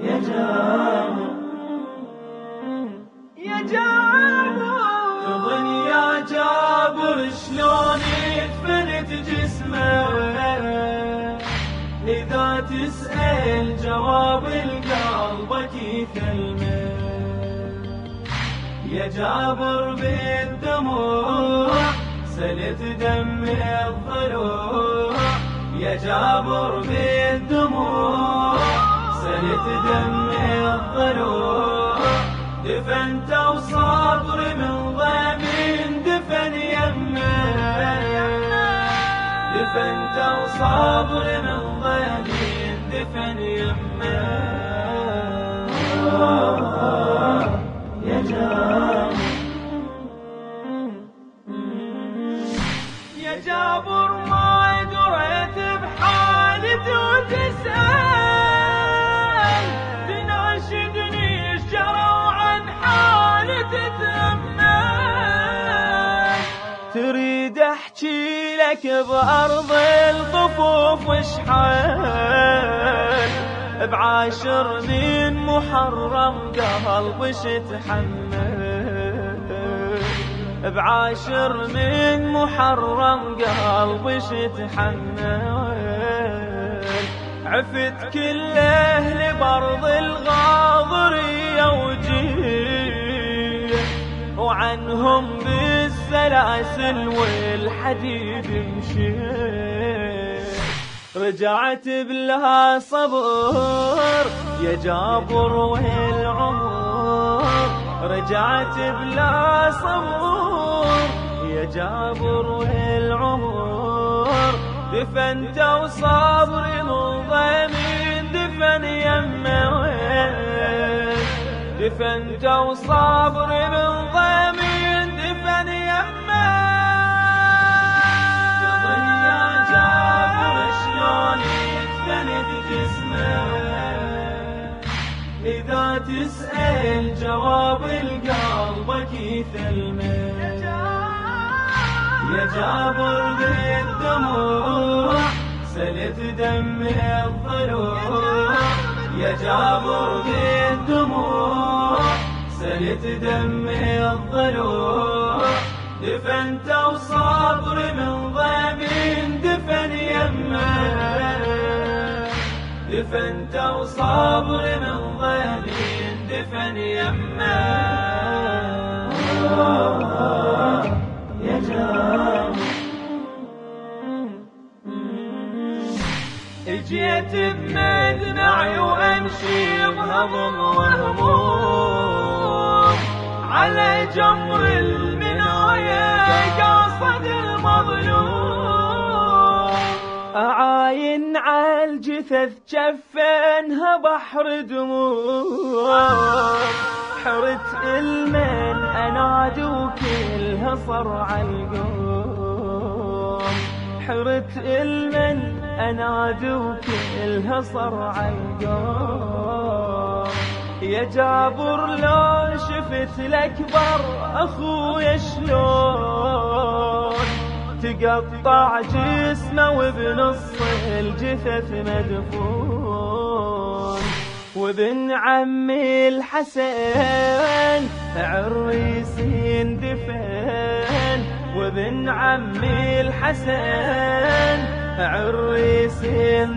يا جابر يا تظن يا جابر شلون جسمه. إذا تسأل جواب يثلمه يا جابر بالدموع سلت دم الضلوع يا جابر بالدموع سلت دم الضلوع دفنت وصبر من ضمين دفن يمه. دفنت وصبر من ضمين دفن يمه. لك بأرض الطفوف وشحال بعاشر من محرم قلبش تحمل بعاشر من محرم قلبش تحمل عفت كل أهل برض الغاضرية وجيه وعنهم بالسلاسل والحديد مشيت رجعت بلها صبر يا جابر والعمر. رجعت بلا صبر يا جابر والعمر. دفنت وصبري مضامين دفن يمه. دفنت وصبري من ضمين دفن يمه. تظن يا جابر شلون دفنت جسمه؟ إذا تسأل جواب القلبك يثلمه يا جابر بالدموع سلت دم الضلوع. يا جابر بالدموع دم الضلوع دفنت وصبر من ضمين دفن يمه. دفنت وصبر من ضمين دفن يمه. يا جابر اجيت بمدمعي وامشي بهضم وهموم. على جمر المناية قاصد المظلوم أعاين على الجثث جفنها بحر دموع. حرت المن انادي وكلها صرع القوم. حرت المن انادي وكلها صرع القوم. يا جابر لو شفت الاكبر أخويا شلون؟ تقطع جسمه وبنص الجثث مدفون. وابن عمي الحسن عريس دفن. وابن عمي الحسن عريس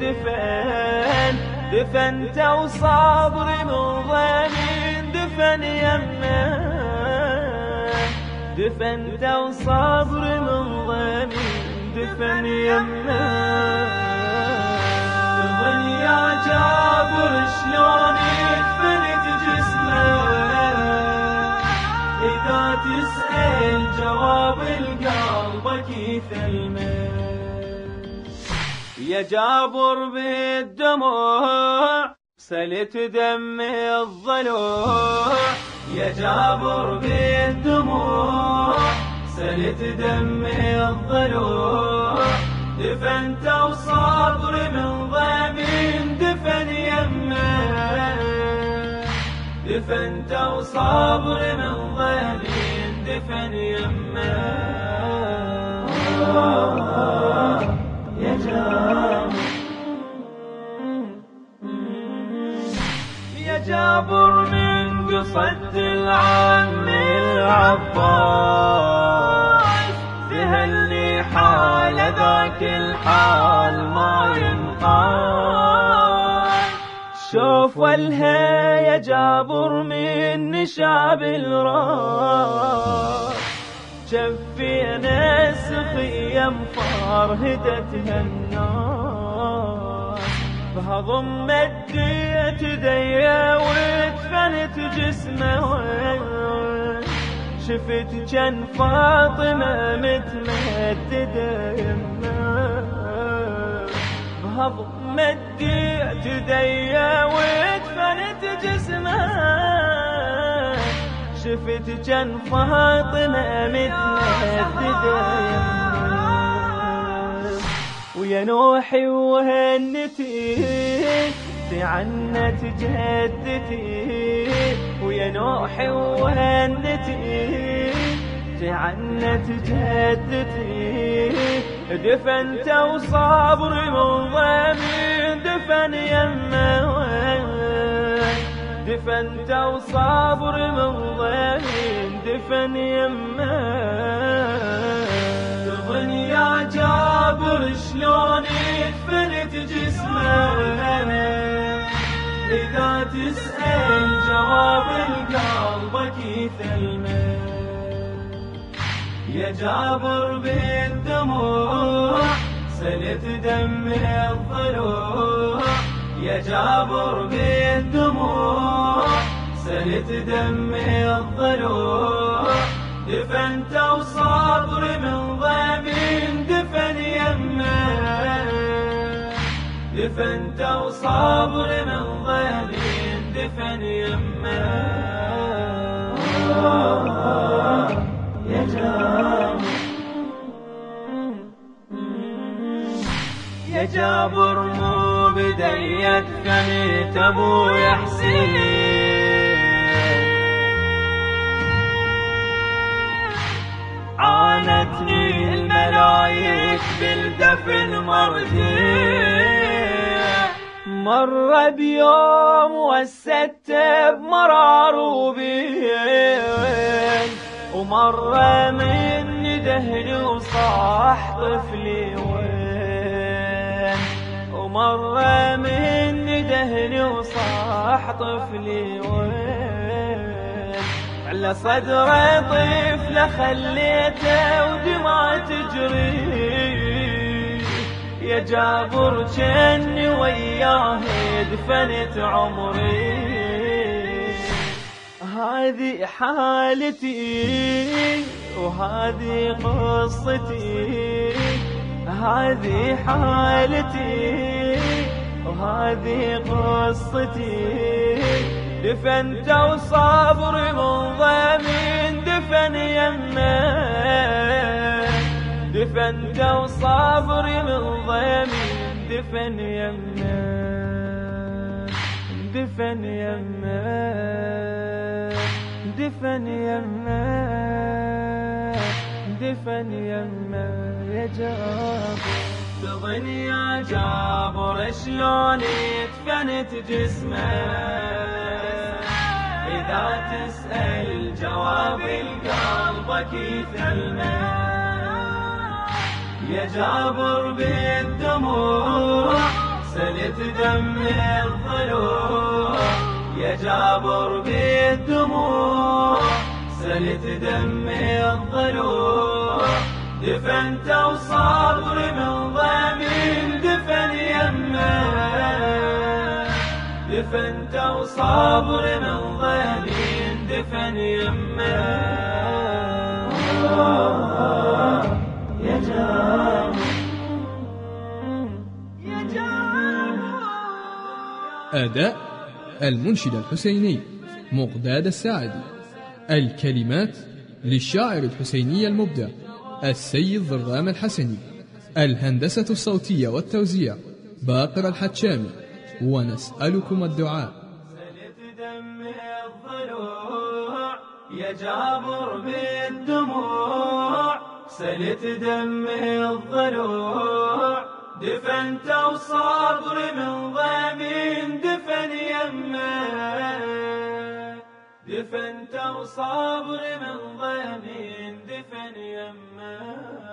دفن. دفنت وصبري من ضمين دفن يمه. دفنت وصبري من ضمين دفن يمه. تظن يا جابر شلون دفنت جسمه؟ إذا تسأل جواب القلبك يثلمه يا جابر بالدموع سلت دم الضلوع يا جابر بالدموع سلت دم الضلوع دفنت وصبر من ضمين دفن يمه. دفنت وصبر من ضمين دفن يمه. يا جابر من قصد العم العباس ذهلني حال ذاك الحال ما ينقاس شوف والها يا جابر من نشاب الراس شفينا سخية مفارهدتها الناس بهضم مديت ذيا ودفنت جسمه. شفت كان فاطمة متمددة يمه بهضم مديت ذيا ودفنت جسمه. شفت جن فاطمة متهددة ويا نوحي وهنتي تعنت جدتي ويا نوحي وهنتي تعنت جدتي دفنت وصابر من دفن يمه دفنت وصابر من دفن يمه إذا تسأل جواب القلبك يثلمه يا جابر بالدموع سلت دم الضلوع. يا جابر بالدموع سلت دمي الضلوع. دفنت وصبر من ضمين دفن يمه. دفنت وصبر من جابر مو بديت فميت أبو يحسين. عانتني الملايك بالدفن مرتين. مر بيوم وست بمرار وبين ومر من دهن وصاح طفلي مرة من دهني وصاح طفلي وين؟ على صدره طفلة خليته ودمع تجري. يا جابر جني وياه دفنت عمري. هذه حالتي وهذه قصتي. هذه حالتي وهذه قصتي. دفنت وصبري من ضمين دفن يمه. دفنت وصبري من ضمين دفن يمه. دفن يمه. دفن يمه. دفن يمه يا جابر تظن يا جابر شلون دفنت جسمه. إذا تسأل جواب القلبك يثلمه يا جابر بالدموع سلت دم الضلوع يا جابر بالدموع سلت دم الضلوع دفنت وصابر من ضمين دفن يمه. دفنت وصابر من ضمين دفن يمه. يا جابر يا جابر أداء المنشد الحسيني مقداد الساعدي. الكلمات للشاعر الحسيني المبدع. السيد ضرام الحسني الهندسة الصوتية والتوزيع باقر الحتشامي ونسألكم الدعاء. يا جابر بالدموع. سلت دم الضلوع دفنت وصبر من ضمين دفن يمه. دفنت وصبر من ضيم دفن يمه.